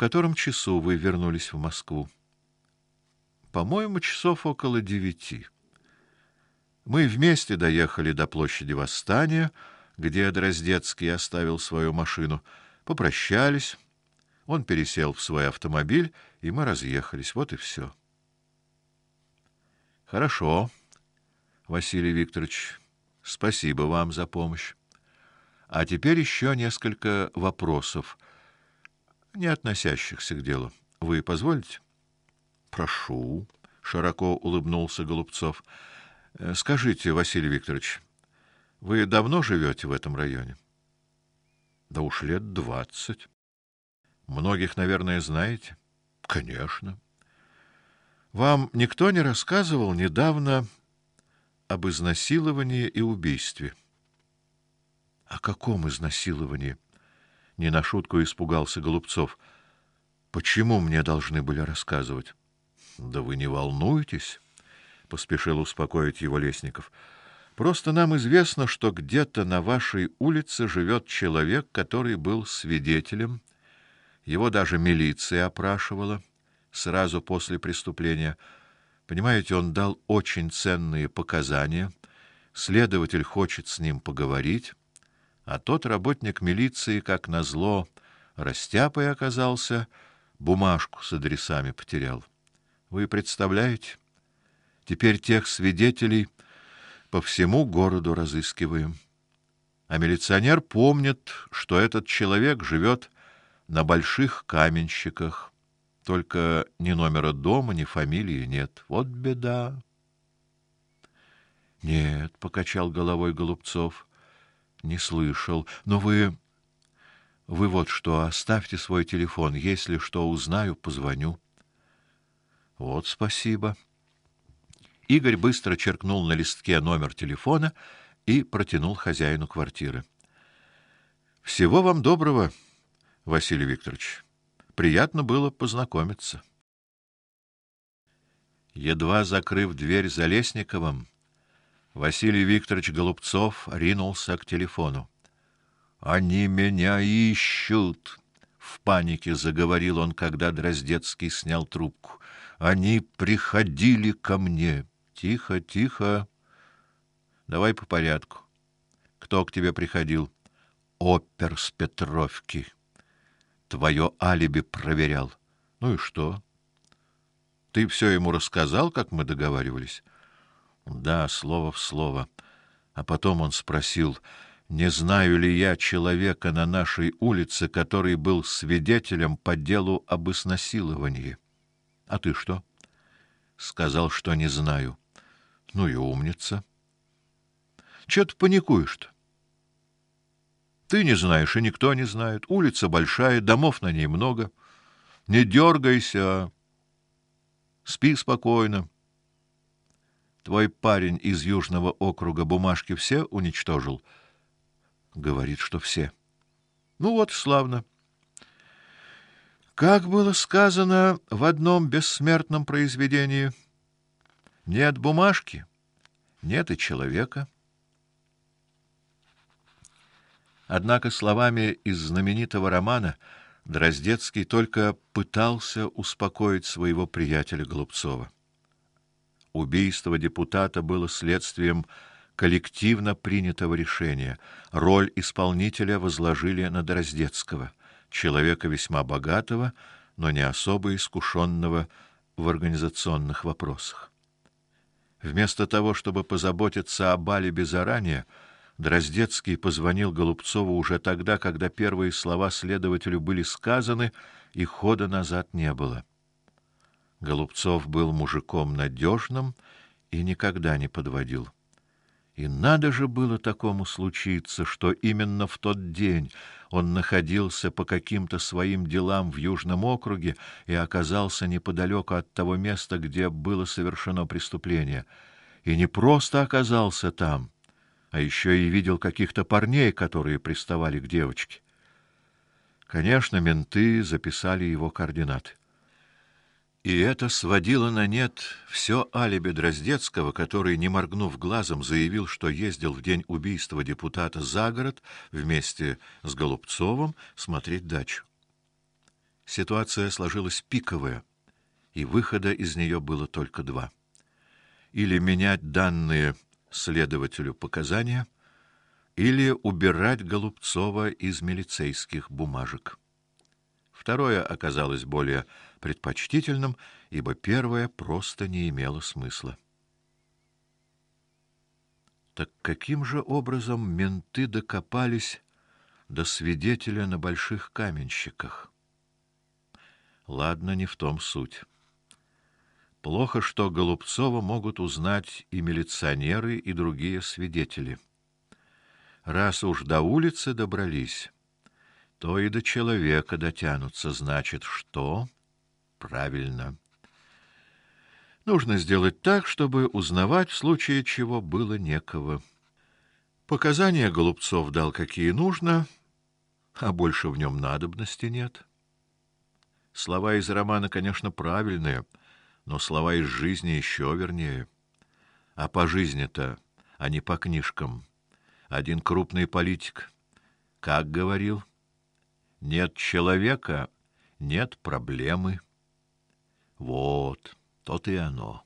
котором часу вы вернулись в Москву? По-моему, часов около девяти. Мы вместе доехали до площади Восстания, где Дроздецкий оставил свою машину, попрощались. Он пересел в свой автомобиль, и мы разъехались. Вот и все. Хорошо. Василий Викторович, спасибо вам за помощь. А теперь еще несколько вопросов, не относящихся к делу. Вы позволите? Прошу, широко улыбнулся Голубцов. Э, скажите, Василий Викторович, вы давно живете в этом районе? Да уж лет двадцать. Многих, наверное, знаете? Конечно. Вам никто не рассказывал недавно об изнасиловании и убийстве? О каком изнасиловании? Не на шутку испугался Голубцов. Почему мне должны были рассказывать? Да вы не волнуйтесь, поспешил успокоить его Лесников. Просто нам известно, что где-то на вашей улице живет человек, который был свидетелем. Его даже милиция опрашивала сразу после преступления. Понимаете, он дал очень ценные показания. Следователь хочет с ним поговорить а тот работник милиции, как назло, растяпой оказался, бумажку с адресами потерял. Вы представляете? Теперь тех свидетелей по всему городу разыскиваем. А милиционер помнит, что этот человек живет на больших каменщиках. Только ни номера дома, ни фамилии нет. Вот беда. Нет, покачал головой Голубцов. Не слышал. Но вы вы вот что, оставьте свой телефон, если что узнаю, позвоню. Вот, спасибо. Игорь быстро черкнул на листке номер телефона и протянул хозяину квартиры. Всего вам доброго, Василий Викторович. Приятно было познакомиться. Едва закрыв дверь за Лесниковым, Василий Викторович Голубцов ринулся к телефону. Они меня ищут, в панике заговорил он, когда Дроздецкий снял трубку. Они приходили ко мне. Тихо, тихо. Давай по порядку. Кто к тебе приходил? Опер с Петровки. Твое алиби проверял. Ну и что? Ты все ему рассказал, как мы договаривались? Да, слово в слово. А потом он спросил: "Не знаю ли я человека на нашей улице, который был свидетелем по делу об изнасиловании?" "А ты что?" "Сказал, что не знаю." "Ну и умница. Что ты паникуешь-то? Ты не знаешь, и никто не знает. Улица большая, домов на ней много. Не дергайся. Спи спокойно. Твой парень из Южного округа бумажки все уничтожил? Говорит, что все. Ну вот, славно. Как было сказано в одном бессмертном произведении: нет бумажки, нет и человека. Однако словами из знаменитого романа Дроздецкий только пытался успокоить своего приятеля Голубцова. Убийство депутата было следствием коллективно принятого решения. Роль исполнителя возложили на Дроздецкого, человека весьма богатого, но не особо искушенного в организационных вопросах. Вместо того, чтобы позаботиться об алиби заранее, Дроздецкий позвонил Голубцову уже тогда, когда первые слова следователю были сказаны, и хода назад не было. Голубцов был мужиком надежным и никогда не подводил. И надо же было такому случиться, что именно в тот день он находился по каким-то своим делам в Южном округе и оказался неподалеку от того места, где было совершено преступление. И не просто оказался там, а еще и видел каких-то парней, которые приставали к девочке. Конечно, менты записали его координаты. И это сводило на нет все алиби Дроздецкого, который, не моргнув глазом, заявил, что ездил в день убийства депутата за город вместе с Голубцовым смотреть дачу. Ситуация сложилась пиковая, и выхода из нее было только два: или менять данные следователю показания, или убирать Голубцова из милицейских бумажек. Второе оказалось более предпочтительным, ибо первое просто не имело смысла. Так каким же образом менты докопались до свидетеля на больших каменщиках? Ладно, не в том суть. Плохо, что Голубцова могут узнать и милиционеры, и другие свидетели. Раз уж до улицы добрались, то и до человека дотянутся, значит, что правильно. Нужно сделать так, чтобы узнавать в случае чего было некого. Показания Голубцов дал какие нужно, а больше в нем надобности нет. Слова из романа, конечно, правильные, но слова из жизни еще вернее. А по жизни-то, а не по книжкам. Один крупный политик как говорил: нет человека, нет проблемы. Вот, то и оно.